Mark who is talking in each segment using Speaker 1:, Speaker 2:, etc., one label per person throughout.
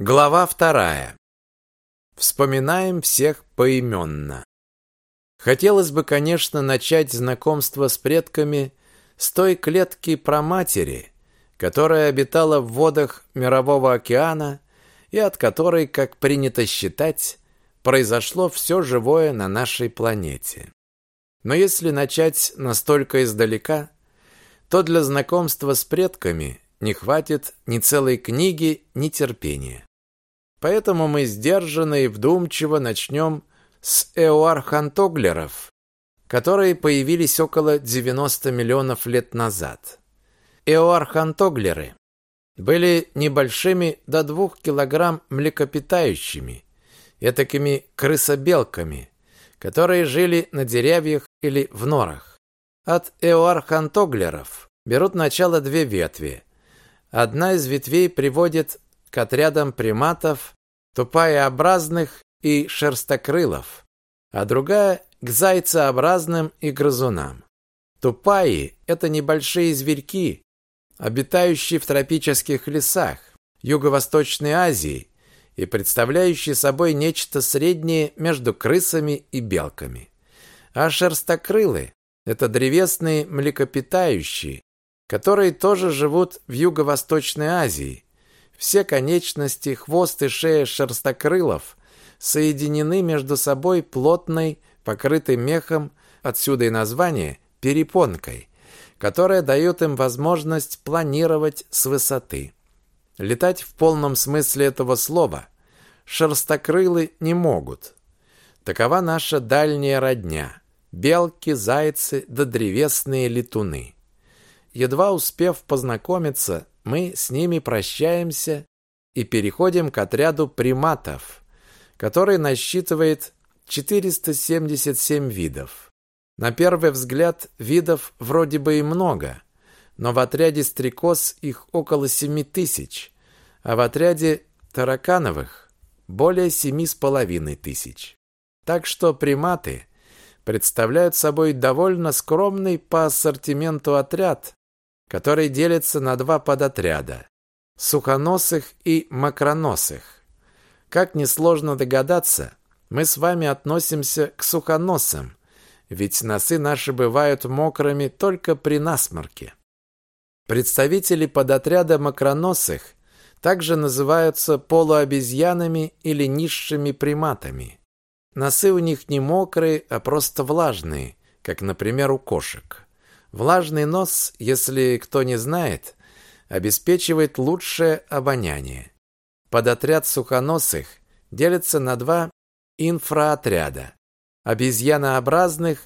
Speaker 1: Глава вторая. Вспоминаем всех поименно. Хотелось бы, конечно, начать знакомство с предками с той клетки про матери, которая обитала в водах Мирового океана и от которой, как принято считать, произошло все живое на нашей планете. Но если начать настолько издалека, то для знакомства с предками не хватит ни целой книги, ни терпения. Поэтому мы сдержанно и вдумчиво начнем с эоархантоглеров, которые появились около 90 миллионов лет назад. Эоархантоглеры были небольшими до 2 килограмм млекопитающими, этакими крысобелками, которые жили на деревьях или в норах. От эоархантоглеров берут начало две ветви. Одна из ветвей приводит к отрядам приматов, тупаеобразных и шерстокрылов, а другая к зайцеобразным и грызунам. Тупаи – это небольшие зверьки, обитающие в тропических лесах Юго-Восточной Азии и представляющие собой нечто среднее между крысами и белками. А шерстокрылы – это древесные млекопитающие, которые тоже живут в Юго-Восточной Азии все конечности, хвост и шея шерстокрылов соединены между собой плотной, покрытой мехом, отсюда и название, перепонкой, которая дает им возможность планировать с высоты. Летать в полном смысле этого слова шерстокрылы не могут. Такова наша дальняя родня – белки, зайцы да древесные летуны. Едва успев познакомиться мы с ними прощаемся и переходим к отряду приматов, который насчитывает 477 видов. На первый взгляд видов вроде бы и много, но в отряде стрекоз их около 7 тысяч, а в отряде таракановых более семи с половиной тысяч. Так что приматы представляют собой довольно скромный по ассортименту отряд, который делится на два подотряда – сухоносых и макроносых. Как несложно догадаться, мы с вами относимся к сухоносам, ведь носы наши бывают мокрыми только при насморке. Представители подотряда макроносых также называются полуобезьянами или низшими приматами. Носы у них не мокрые, а просто влажные, как, например, у кошек. Влажный нос, если кто не знает, обеспечивает лучшее обоняние. Подотряд сухоносых делится на два инфроотряда – обезьянообразных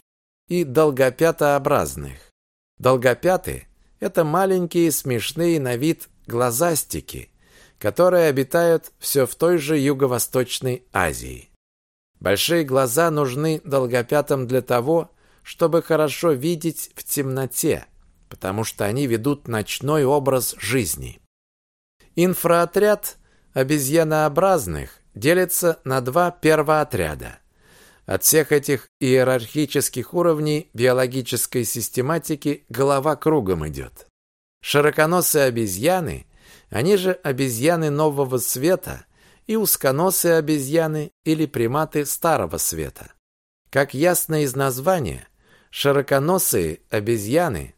Speaker 1: и долгопятообразных. Долгопяты – это маленькие смешные на вид глазастики, которые обитают все в той же Юго-Восточной Азии. Большие глаза нужны долгопятам для того, чтобы хорошо видеть в темноте, потому что они ведут ночной образ жизни. Инфроотряд обезьянообразных делится на два первоотряда. От всех этих иерархических уровней биологической систематики голова кругом идет. Широконосые обезьяны, они же обезьяны нового света, и узконосые обезьяны или приматы старого света. Как ясно из названия, Широконосые обезьяны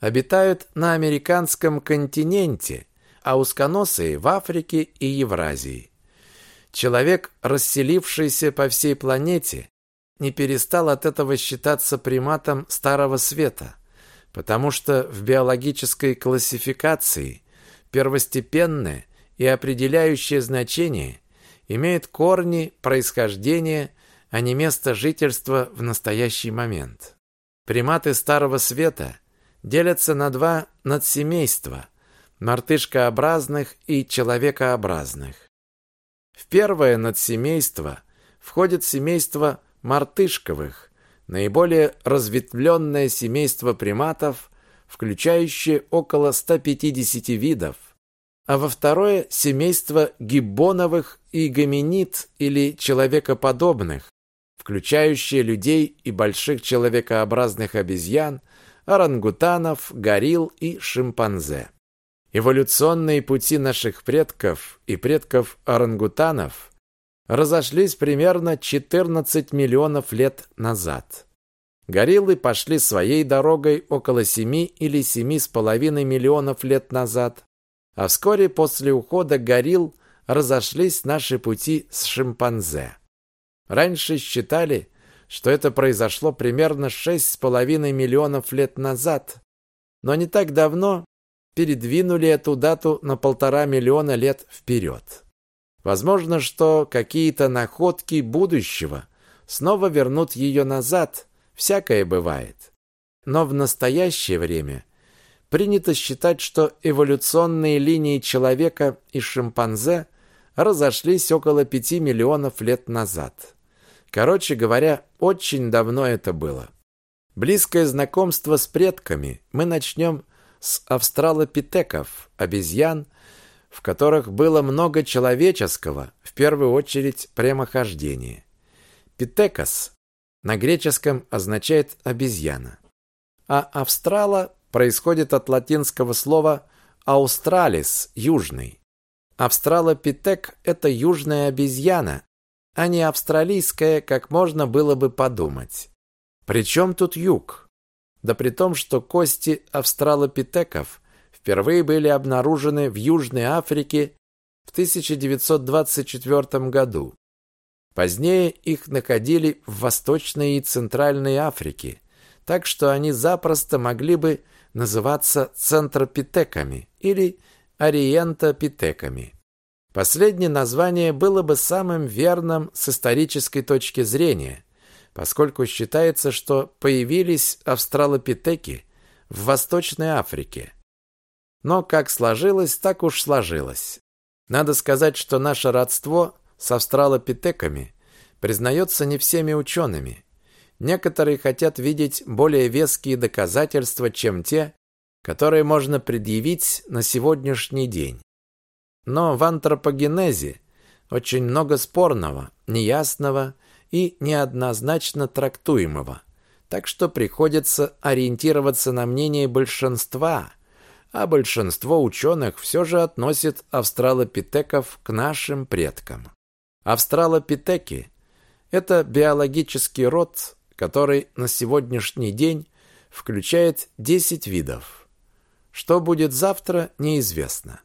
Speaker 1: обитают на американском континенте, а узконосые в Африке и Евразии. Человек, расселившийся по всей планете, не перестал от этого считаться приматом Старого Света, потому что в биологической классификации первостепенное и определяющее значение имеет корни происхождения, а не место жительства в настоящий момент. Приматы Старого Света делятся на два надсемейства – мартышкообразных и человекообразных. В первое надсемейство входит семейство мартышковых, наиболее разветвленное семейство приматов, включающее около 150 видов, а во второе – семейство гиббоновых и гоминид или человекоподобных, включающее людей и больших человекообразных обезьян, орангутанов, горилл и шимпанзе. Эволюционные пути наших предков и предков орангутанов разошлись примерно 14 миллионов лет назад. Гориллы пошли своей дорогой около 7 или 7,5 миллионов лет назад, а вскоре после ухода горилл разошлись наши пути с шимпанзе. Раньше считали, что это произошло примерно 6,5 миллионов лет назад, но не так давно передвинули эту дату на полтора миллиона лет вперед. Возможно, что какие-то находки будущего снова вернут ее назад, всякое бывает. Но в настоящее время принято считать, что эволюционные линии человека и шимпанзе разошлись около пяти миллионов лет назад. Короче говоря, очень давно это было. Близкое знакомство с предками мы начнем с австралопитеков, обезьян, в которых было много человеческого, в первую очередь прямохождения. Питекос на греческом означает обезьяна, а австрала происходит от латинского слова «аустралис» – южный. Австралопитек – это южная обезьяна, а не австралийская, как можно было бы подумать. Причем тут юг? Да при том, что кости австралопитеков впервые были обнаружены в Южной Африке в 1924 году. Позднее их находили в Восточной и Центральной Африке, так что они запросто могли бы называться центропитеками или ориентопитеками. Последнее название было бы самым верным с исторической точки зрения, поскольку считается, что появились австралопитеки в Восточной Африке. Но как сложилось, так уж сложилось. Надо сказать, что наше родство с австралопитеками признается не всеми учеными. Некоторые хотят видеть более веские доказательства, чем те, которые можно предъявить на сегодняшний день. Но в антропогенезе очень много спорного, неясного и неоднозначно трактуемого, так что приходится ориентироваться на мнение большинства, а большинство ученых все же относит австралопитеков к нашим предкам. Австралопитеки – это биологический род, который на сегодняшний день включает 10 видов. Что будет завтра, неизвестно.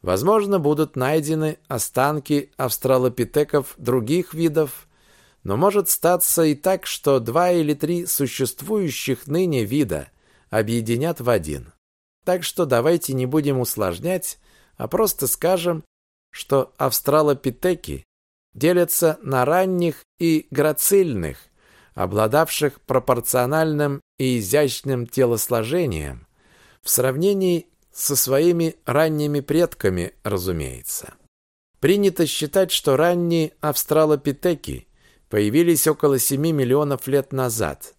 Speaker 1: Возможно, будут найдены останки австралопитеков других видов, но может статься и так, что два или три существующих ныне вида объединят в один. Так что давайте не будем усложнять, а просто скажем, что австралопитеки делятся на ранних и грацильных, обладавших пропорциональным и изящным телосложением, в сравнении со своими ранними предками, разумеется. Принято считать, что ранние австралопитеки появились около 7 миллионов лет назад,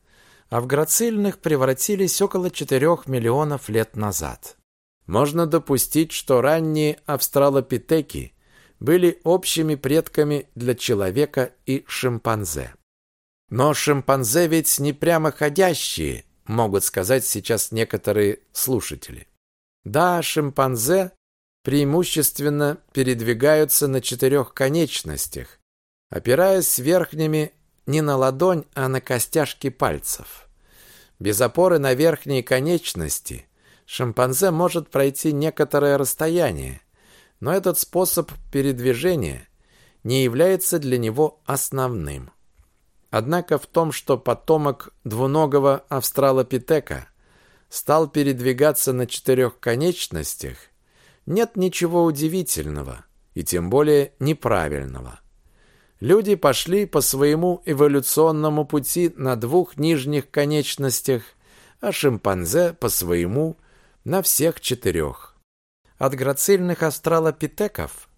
Speaker 1: а в грацильных превратились около 4 миллионов лет назад. Можно допустить, что ранние австралопитеки были общими предками для человека и шимпанзе. Но шимпанзе ведь не прямоходящие, могут сказать сейчас некоторые слушатели. Да, шимпанзе преимущественно передвигаются на четырех конечностях, опираясь верхними не на ладонь, а на костяшки пальцев. Без опоры на верхние конечности шимпанзе может пройти некоторое расстояние, но этот способ передвижения не является для него основным. Однако в том, что потомок двуногого австралопитека стал передвигаться на четырех конечностях, нет ничего удивительного и тем более неправильного. Люди пошли по своему эволюционному пути на двух нижних конечностях, а шимпанзе по своему на всех четырех. От грацильных астралопитеков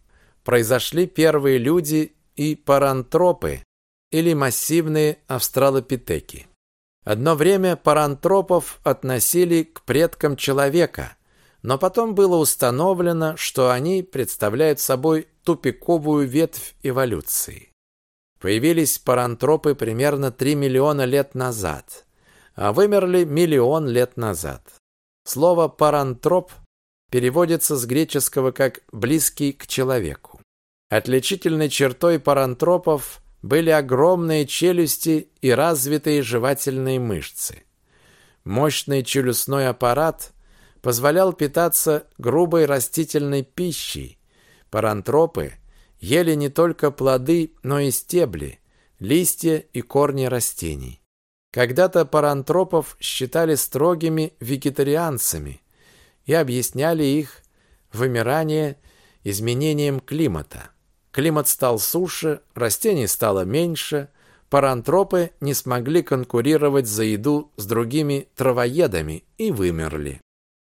Speaker 1: произошли первые люди и парантропы или массивные австралопитеки. Одно время парантропов относили к предкам человека, но потом было установлено, что они представляют собой тупиковую ветвь эволюции. Появились парантропы примерно 3 миллиона лет назад, а вымерли миллион лет назад. Слово «парантроп» переводится с греческого как «близкий к человеку». Отличительной чертой парантропов были огромные челюсти и развитые жевательные мышцы. Мощный челюстной аппарат позволял питаться грубой растительной пищей. Парантропы ели не только плоды, но и стебли, листья и корни растений. Когда-то парантропов считали строгими вегетарианцами и объясняли их вымирание изменением климата. Климат стал суше, растений стало меньше, парантропы не смогли конкурировать за еду с другими травоедами и вымерли.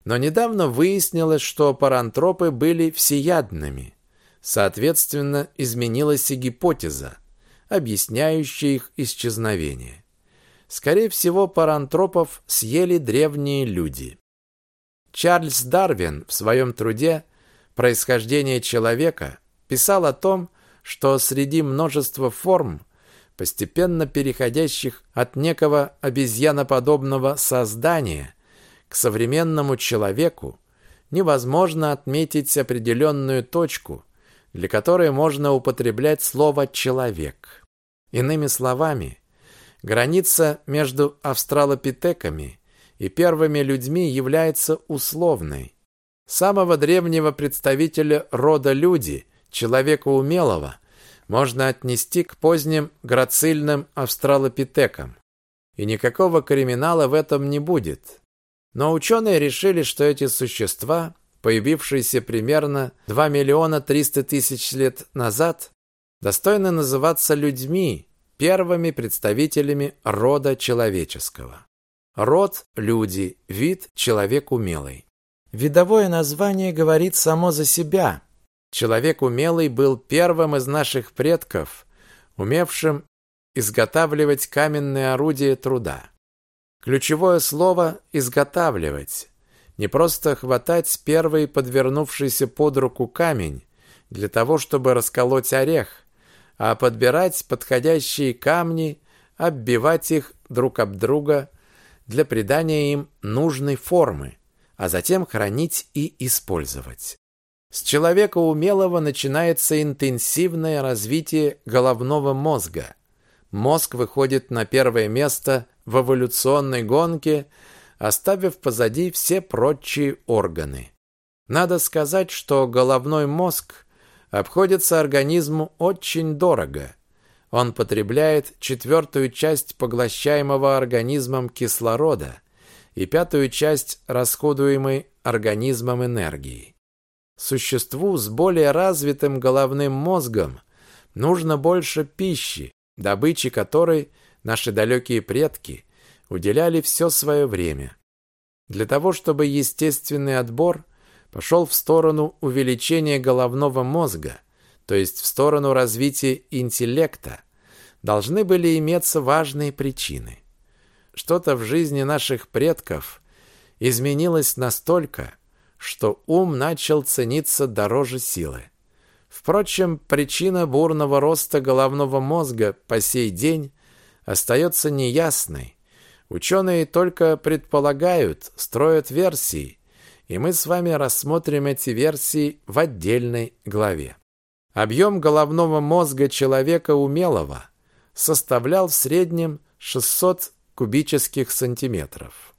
Speaker 1: Но недавно выяснилось, что парантропы были всеядными. Соответственно, изменилась и гипотеза, объясняющая их исчезновение. Скорее всего, парантропов съели древние люди. Чарльз Дарвин в своем труде «Происхождение человека» писал о том, что среди множества форм, постепенно переходящих от некого обезьяноподобного создания к современному человеку, невозможно отметить определенную точку, для которой можно употреблять слово «человек». Иными словами, граница между австралопитеками и первыми людьми является условной. Самого древнего представителя рода люди, человека умелого, можно отнести к поздним грацильным австралопитекам. И никакого криминала в этом не будет. Но ученые решили, что эти существа появившиеся примерно 2 миллиона 300 тысяч лет назад, достойны называться людьми, первыми представителями рода человеческого. Род – люди, вид – человек умелый. Видовое название говорит само за себя. Человек умелый был первым из наших предков, умевшим изготавливать каменные орудия труда. Ключевое слово «изготавливать». Не просто хватать первый подвернувшийся под руку камень для того, чтобы расколоть орех, а подбирать подходящие камни, оббивать их друг об друга для придания им нужной формы, а затем хранить и использовать. С человека умелого начинается интенсивное развитие головного мозга. Мозг выходит на первое место в эволюционной гонке – оставив позади все прочие органы. Надо сказать, что головной мозг обходится организму очень дорого. Он потребляет четвертую часть поглощаемого организмом кислорода и пятую часть расходуемой организмом энергии. Существу с более развитым головным мозгом нужно больше пищи, добычи которой наши далекие предки – уделяли все свое время. Для того, чтобы естественный отбор пошел в сторону увеличения головного мозга, то есть в сторону развития интеллекта, должны были иметься важные причины. Что-то в жизни наших предков изменилось настолько, что ум начал цениться дороже силы. Впрочем, причина бурного роста головного мозга по сей день остается неясной, Ученые только предполагают, строят версии, и мы с вами рассмотрим эти версии в отдельной главе. Объем головного мозга человека умелого составлял в среднем 600 кубических сантиметров.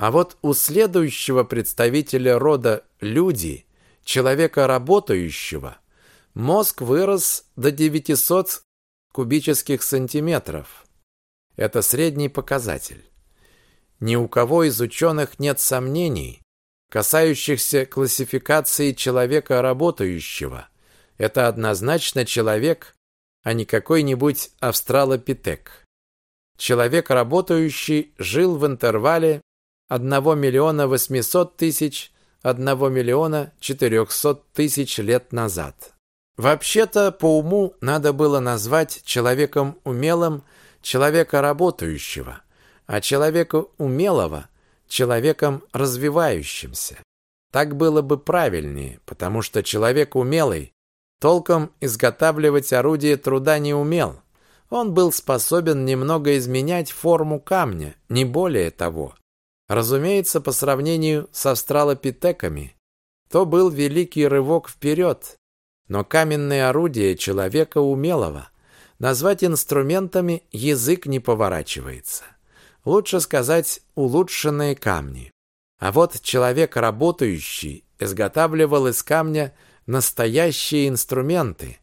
Speaker 1: А вот у следующего представителя рода люди, человека работающего, мозг вырос до 900 кубических сантиметров. Это средний показатель. Ни у кого из ученых нет сомнений, касающихся классификации человека работающего. Это однозначно человек, а не какой-нибудь австралопитек. Человек работающий жил в интервале 1 миллиона 800 тысяч 1 миллиона 400 тысяч лет назад. Вообще-то, по уму надо было назвать человеком умелым человека работающего, а человека умелого – человеком развивающимся. Так было бы правильнее, потому что человек умелый толком изготавливать орудие труда не умел. Он был способен немного изменять форму камня, не более того. Разумеется, по сравнению с австралопитеками, то был великий рывок вперед. Но каменные орудия человека умелого назвать инструментами язык не поворачивается. Лучше сказать улучшенные камни. А вот человек работающий изготавливал из камня настоящие инструменты,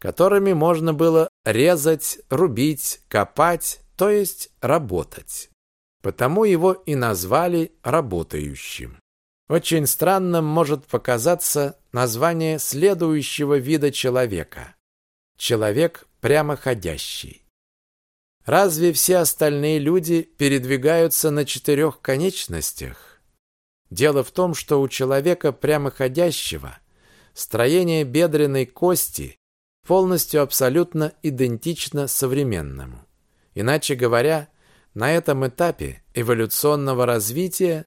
Speaker 1: которыми можно было резать, рубить, копать, то есть работать. Потому его и назвали работающим. Очень странным может показаться название следующего вида человека. Человек прямоходящий. Разве все остальные люди передвигаются на четырех конечностях? Дело в том, что у человека прямоходящего строение бедренной кости полностью абсолютно идентично современному. Иначе говоря, на этом этапе эволюционного развития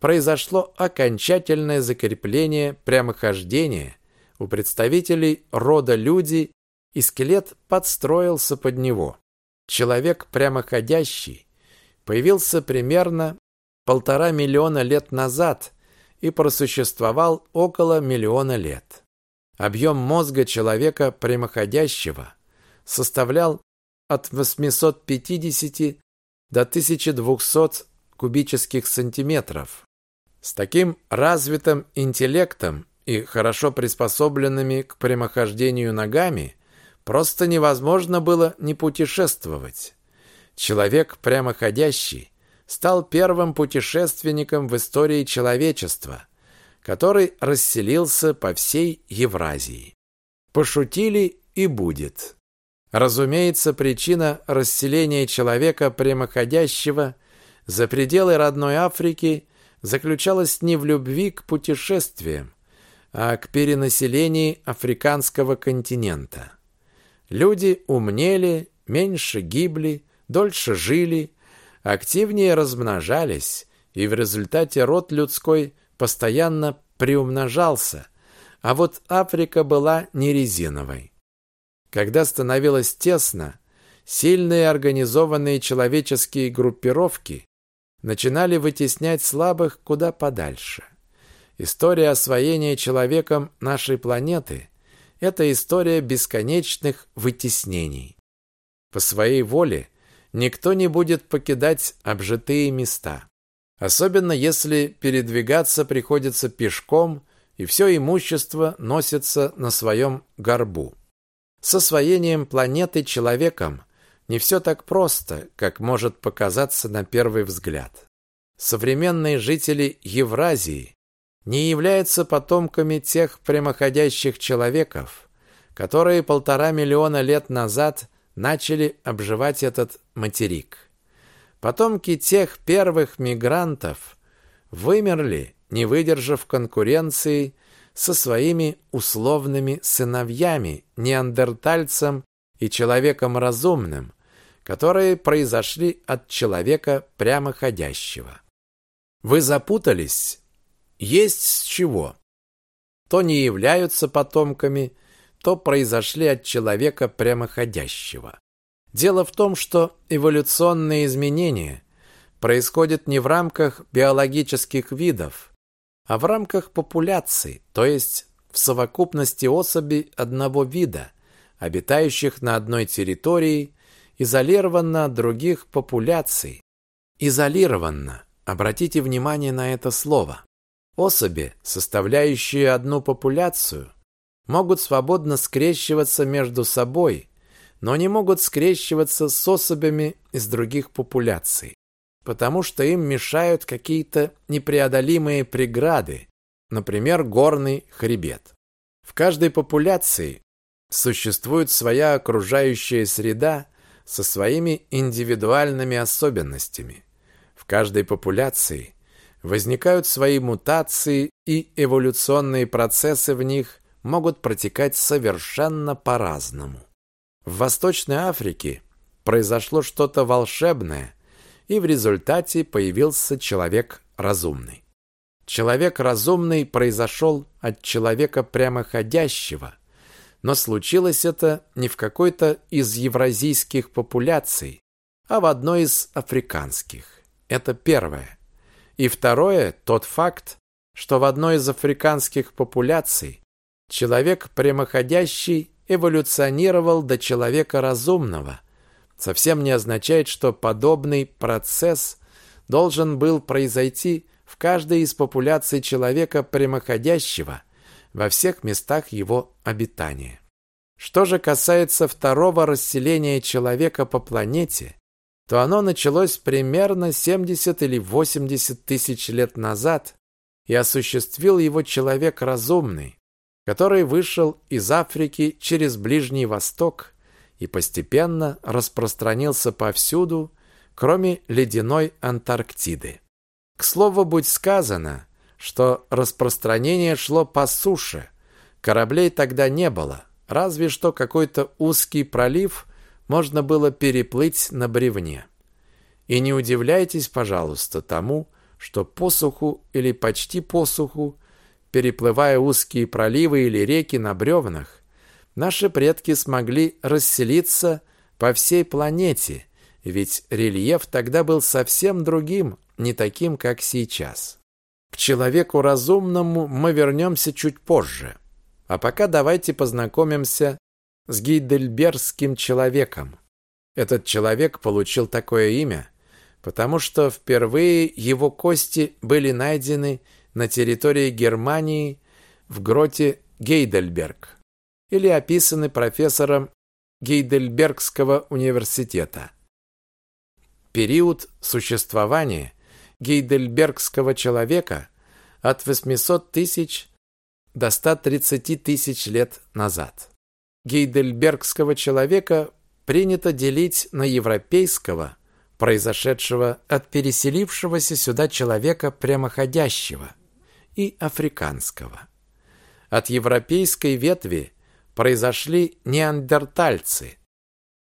Speaker 1: произошло окончательное закрепление прямохождения у представителей рода люди, и скелет подстроился под него. Человек прямоходящий появился примерно полтора миллиона лет назад и просуществовал около миллиона лет. Объем мозга человека прямоходящего составлял от 850 до 1200 кубических сантиметров. С таким развитым интеллектом и хорошо приспособленными к прямохождению ногами просто невозможно было не путешествовать. Человек прямоходящий стал первым путешественником в истории человечества, который расселился по всей Евразии. Пошутили и будет. Разумеется, причина расселения человека прямоходящего за пределы родной Африки заключалась не в любви к путешествиям, а к перенаселению африканского континента. Люди умнели, меньше гибли, дольше жили, активнее размножались, и в результате род людской постоянно приумножался, а вот Африка была не резиновой. Когда становилось тесно, сильные организованные человеческие группировки начинали вытеснять слабых куда подальше. История освоения человеком нашей планеты – это история бесконечных вытеснений. По своей воле никто не будет покидать обжитые места. Особенно если передвигаться приходится пешком и все имущество носится на своем горбу. С освоением планеты человеком не все так просто, как может показаться на первый взгляд. Современные жители Евразии не являются потомками тех прямоходящих человеков, которые полтора миллиона лет назад начали обживать этот материк. Потомки тех первых мигрантов вымерли, не выдержав конкуренции со своими условными сыновьями, неандертальцем и человеком разумным, которые произошли от человека прямоходящего. Вы запутались? Есть с чего. То не являются потомками, то произошли от человека прямоходящего. Дело в том, что эволюционные изменения происходят не в рамках биологических видов, а в рамках популяций, то есть в совокупности особей одного вида, обитающих на одной территории, изолированно от других популяций. Изолированно. Обратите внимание на это слово. Особи, составляющие одну популяцию, могут свободно скрещиваться между собой, но не могут скрещиваться с особями из других популяций потому что им мешают какие-то непреодолимые преграды, например, горный хребет. В каждой популяции существует своя окружающая среда со своими индивидуальными особенностями. В каждой популяции возникают свои мутации, и эволюционные процессы в них могут протекать совершенно по-разному. В Восточной Африке произошло что-то волшебное, и в результате появился человек разумный. Человек разумный произошел от человека прямоходящего, но случилось это не в какой-то из евразийских популяций, а в одной из африканских. Это первое. И второе – тот факт, что в одной из африканских популяций человек прямоходящий эволюционировал до человека разумного, совсем не означает, что подобный процесс должен был произойти в каждой из популяций человека прямоходящего во всех местах его обитания. Что же касается второго расселения человека по планете, то оно началось примерно 70 или 80 тысяч лет назад и осуществил его человек разумный, который вышел из Африки через Ближний Восток и постепенно распространился повсюду, кроме ледяной Антарктиды. К слову, будь сказано, что распространение шло по суше. Кораблей тогда не было, разве что какой-то узкий пролив можно было переплыть на бревне. И не удивляйтесь, пожалуйста, тому, что посуху или почти посуху, переплывая узкие проливы или реки на бревнах, наши предки смогли расселиться по всей планете, ведь рельеф тогда был совсем другим, не таким, как сейчас. К человеку разумному мы вернемся чуть позже. А пока давайте познакомимся с гейдельбергским человеком. Этот человек получил такое имя, потому что впервые его кости были найдены на территории Германии в гроте Гейдельберг или описаны профессором Гейдельбергского университета. Период существования гейдельбергского человека от 800 тысяч до 130 тысяч лет назад. Гейдельбергского человека принято делить на европейского, произошедшего от переселившегося сюда человека прямоходящего, и африканского. От европейской ветви произошли неандертальцы,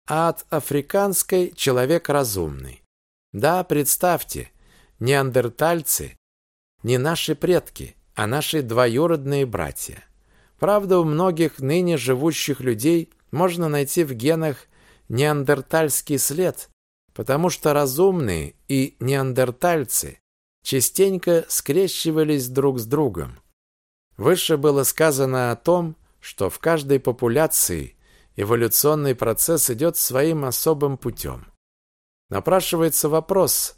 Speaker 1: а от африканской – человек разумный. Да, представьте, неандертальцы не наши предки, а наши двоюродные братья. Правда, у многих ныне живущих людей можно найти в генах неандертальский след, потому что разумные и неандертальцы частенько скрещивались друг с другом. Выше было сказано о том, что в каждой популяции эволюционный процесс идет своим особым путем. Напрашивается вопрос,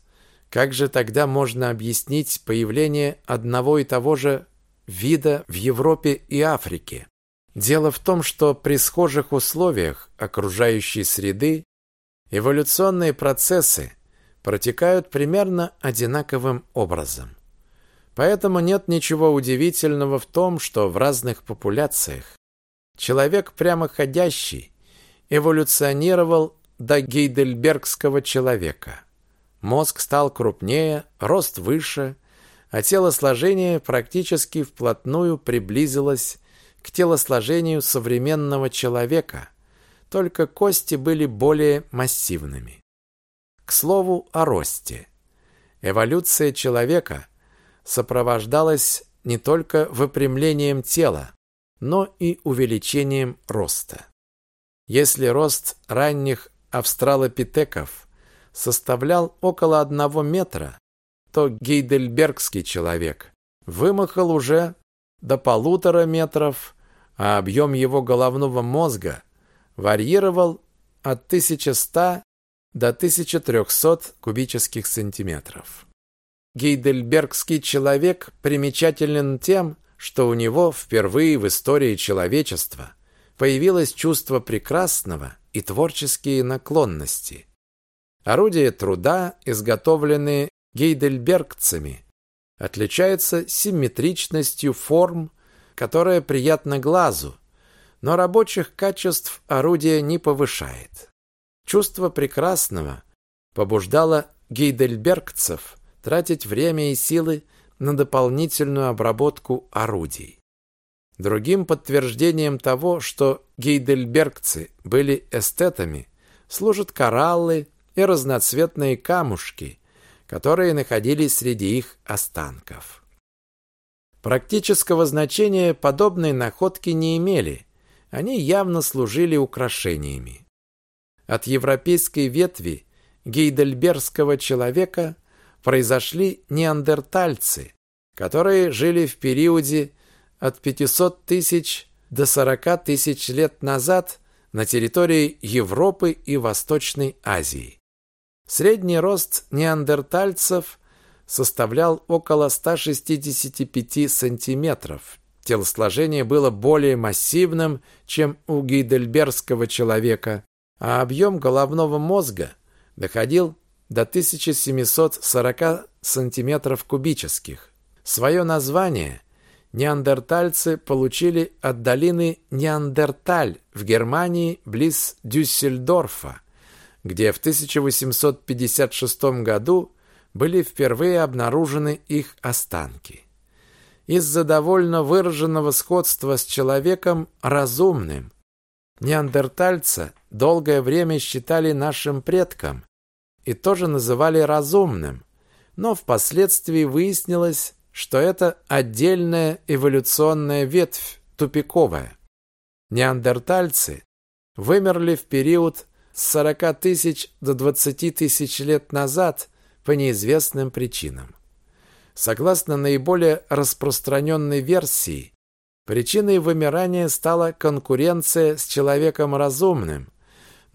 Speaker 1: как же тогда можно объяснить появление одного и того же вида в Европе и Африке? Дело в том, что при схожих условиях окружающей среды эволюционные процессы протекают примерно одинаковым образом. Поэтому нет ничего удивительного в том, что в разных популяциях человек прямоходящий эволюционировал до гейдельбергского человека – Мозг стал крупнее, рост выше, а телосложение практически вплотную приблизилось к телосложению современного человека, только кости были более массивными. К слову о росте. Эволюция человека сопровождалась не только выпрямлением тела, но и увеличением роста. Если рост ранних австралопитеков составлял около одного метра, то гейдельбергский человек вымахал уже до полутора метров, а объем его головного мозга варьировал от 1100 до 1300 кубических сантиметров. Гейдельбергский человек примечателен тем, что у него впервые в истории человечества появилось чувство прекрасного и творческие наклонности. Орудия труда, изготовленные гейдельбергцами, отличаются симметричностью форм, которая приятна глазу, но рабочих качеств орудия не повышает. Чувство прекрасного побуждало гейдельбергцев тратить время и силы на дополнительную обработку орудий. Другим подтверждением того, что гейдельбергцы были эстетами, служат кораллы, и разноцветные камушки, которые находились среди их останков. Практического значения подобные находки не имели, они явно служили украшениями. От европейской ветви гейдельбергского человека произошли неандертальцы, которые жили в периоде от 500 тысяч до 40 тысяч лет назад на территории Европы и Восточной Азии. Средний рост неандертальцев составлял около 165 сантиметров. Телосложение было более массивным, чем у гейдельбергского человека, а объем головного мозга доходил до 1740 сантиметров кубических. Свое название неандертальцы получили от долины Неандерталь в Германии близ Дюссельдорфа, где в 1856 году были впервые обнаружены их останки. Из-за довольно выраженного сходства с человеком разумным неандертальца долгое время считали нашим предком и тоже называли разумным, но впоследствии выяснилось, что это отдельная эволюционная ветвь, тупиковая. Неандертальцы вымерли в период с 40 тысяч до 20 тысяч лет назад по неизвестным причинам. Согласно наиболее распространенной версии, причиной вымирания стала конкуренция с человеком разумным,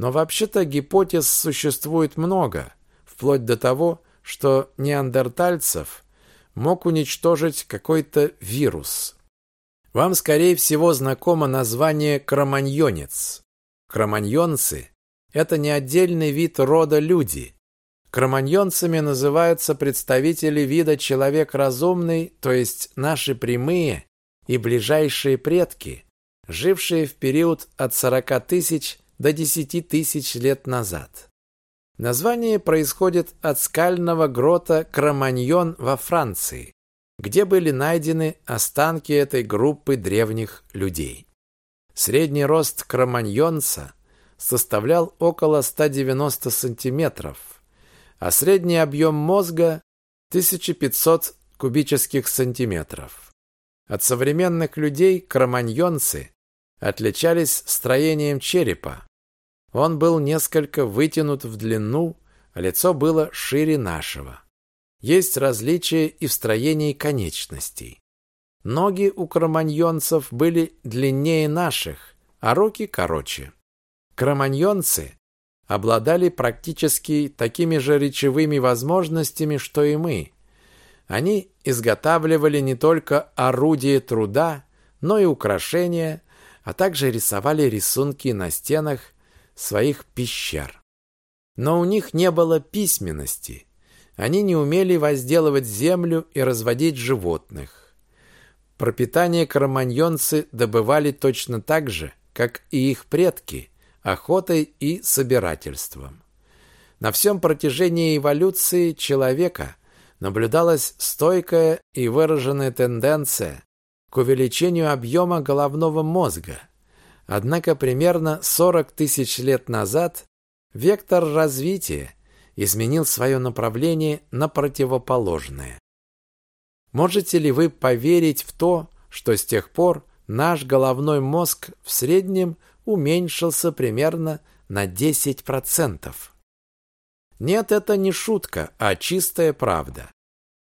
Speaker 1: но вообще-то гипотез существует много, вплоть до того, что неандертальцев мог уничтожить какой-то вирус. Вам, скорее всего, знакомо название кроманьонец. Кроманьонцы – это не отдельный вид рода люди. Кроманьонцами называются представители вида человек разумный, то есть наши прямые и ближайшие предки, жившие в период от 40 тысяч до 10 тысяч лет назад. Название происходит от скального грота Кроманьон во Франции, где были найдены останки этой группы древних людей. Средний рост кроманьонца составлял около 190 сантиметров, а средний объем мозга – 1500 кубических сантиметров. От современных людей кроманьонцы отличались строением черепа, он был несколько вытянут в длину, а лицо было шире нашего. Есть различия и в строении конечностей. Ноги у кроманьонцев были длиннее наших, а руки короче. Кроманьонцы обладали практически такими же речевыми возможностями, что и мы. Они изготавливали не только орудия труда, но и украшения, а также рисовали рисунки на стенах своих пещер. Но у них не было письменности. Они не умели возделывать землю и разводить животных. Пропитание кроманьонцы добывали точно так же, как и их предки, охотой и собирательством. На всем протяжении эволюции человека наблюдалась стойкая и выраженная тенденция к увеличению объема головного мозга – Однако примерно 40 тысяч лет назад вектор развития изменил свое направление на противоположное. Можете ли вы поверить в то, что с тех пор наш головной мозг в среднем уменьшился примерно на 10%? Нет, это не шутка, а чистая правда.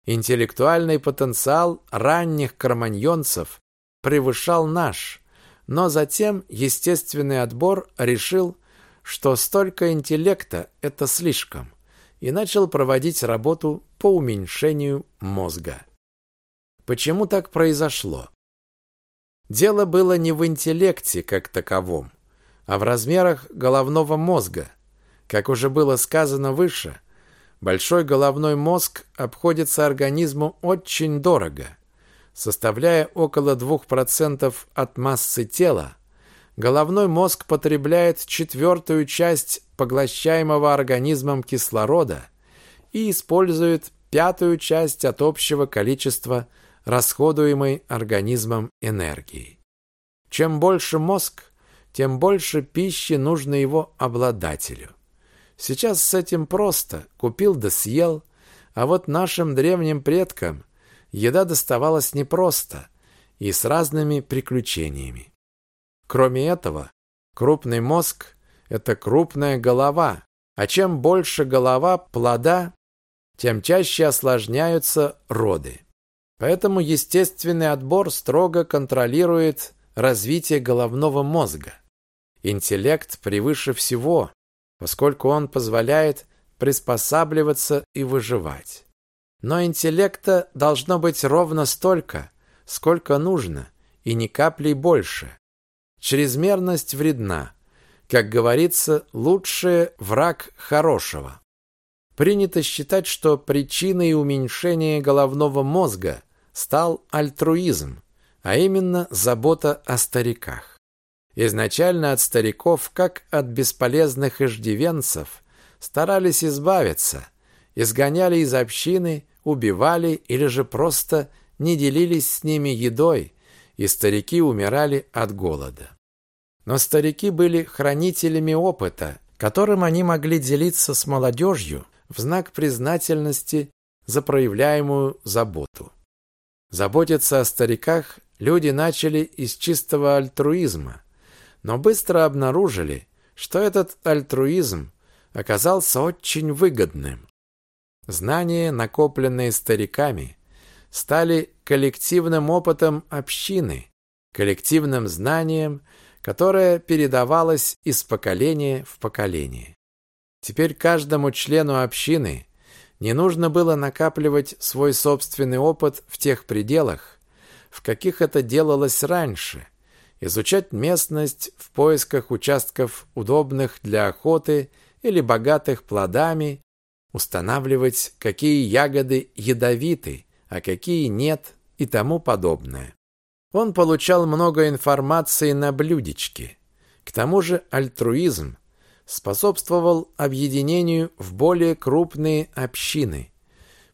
Speaker 1: Интеллектуальный потенциал ранних кроманьонцев превышал наш, но затем естественный отбор решил, что столько интеллекта – это слишком, и начал проводить работу по уменьшению мозга. Почему так произошло? Дело было не в интеллекте как таковом, а в размерах головного мозга. Как уже было сказано выше, большой головной мозг обходится организму очень дорого – составляя около 2% от массы тела, головной мозг потребляет четвертую часть поглощаемого организмом кислорода и использует пятую часть от общего количества расходуемой организмом энергии. Чем больше мозг, тем больше пищи нужно его обладателю. Сейчас с этим просто, купил да съел, а вот нашим древним предкам еда доставалась непросто и с разными приключениями. Кроме этого, крупный мозг – это крупная голова, а чем больше голова плода, тем чаще осложняются роды. Поэтому естественный отбор строго контролирует развитие головного мозга. Интеллект превыше всего, поскольку он позволяет приспосабливаться и выживать. Но интеллекта должно быть ровно столько, сколько нужно, и ни капли больше. Чрезмерность вредна. Как говорится, лучший враг хорошего. Принято считать, что причиной уменьшения головного мозга стал альтруизм, а именно забота о стариках. Изначально от стариков, как от бесполезных иждивенцев, старались избавиться, изгоняли из общины, убивали или же просто не делились с ними едой, и старики умирали от голода. Но старики были хранителями опыта, которым они могли делиться с молодежью в знак признательности за проявляемую заботу. Заботиться о стариках люди начали из чистого альтруизма, но быстро обнаружили, что этот альтруизм оказался очень выгодным. Знания, накопленные стариками, стали коллективным опытом общины, коллективным знанием, которое передавалось из поколения в поколение. Теперь каждому члену общины не нужно было накапливать свой собственный опыт в тех пределах, в каких это делалось раньше, изучать местность в поисках участков, удобных для охоты или богатых плодами, устанавливать, какие ягоды ядовиты, а какие нет и тому подобное. Он получал много информации на блюдечке. К тому же альтруизм способствовал объединению в более крупные общины,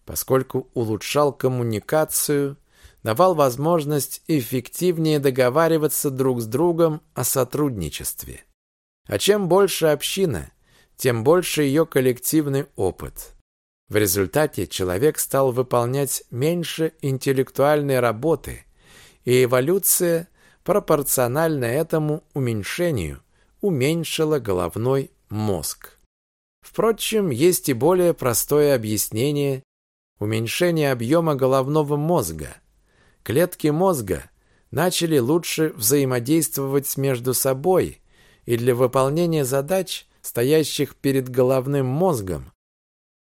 Speaker 1: поскольку улучшал коммуникацию, давал возможность эффективнее договариваться друг с другом о сотрудничестве. А чем больше община, тем больше ее коллективный опыт. В результате человек стал выполнять меньше интеллектуальной работы, и эволюция пропорционально этому уменьшению уменьшила головной мозг. Впрочем, есть и более простое объяснение уменьшения объема головного мозга. Клетки мозга начали лучше взаимодействовать между собой, и для выполнения задач, стоящих перед головным мозгом,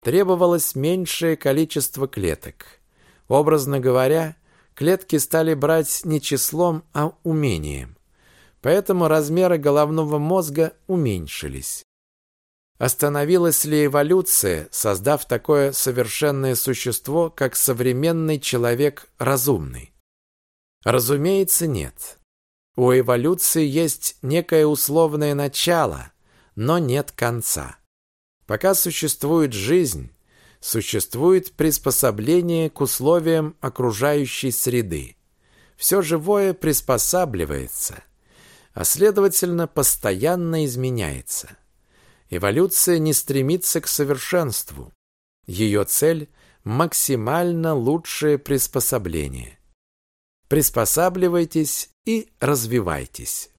Speaker 1: требовалось меньшее количество клеток. Образно говоря, клетки стали брать не числом, а умением. Поэтому размеры головного мозга уменьшились. Остановилась ли эволюция, создав такое совершенное существо, как современный человек разумный? Разумеется, нет. У эволюции есть некое условное начало, но нет конца. Пока существует жизнь, существует приспособление к условиям окружающей среды. Все живое приспосабливается, а следовательно постоянно изменяется. Эволюция не стремится к совершенству. Ее цель – максимально лучшее приспособление. Приспосабливайтесь и развивайтесь.